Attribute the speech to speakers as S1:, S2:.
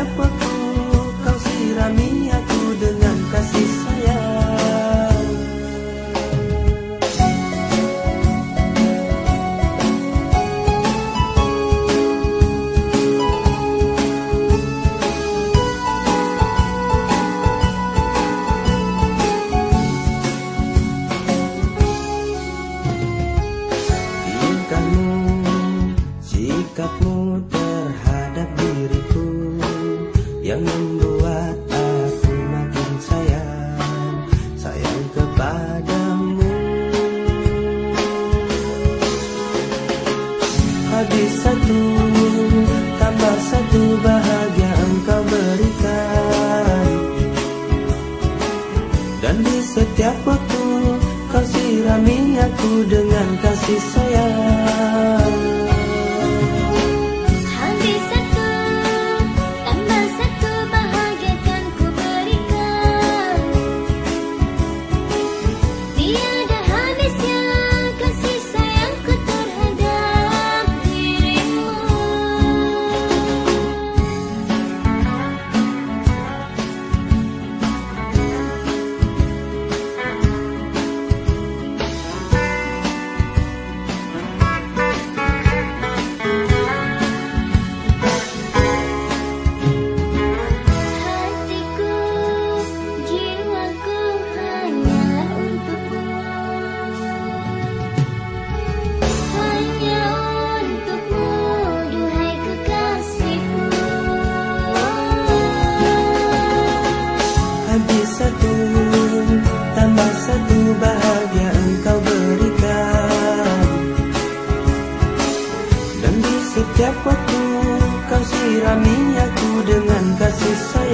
S1: época. Habis satu tambah satu bahagia engkau berikan. Dan di setiap waktu kau sirami aku dengan kasih sayang Setiap waktu kau sirami aku dengan kasih sayang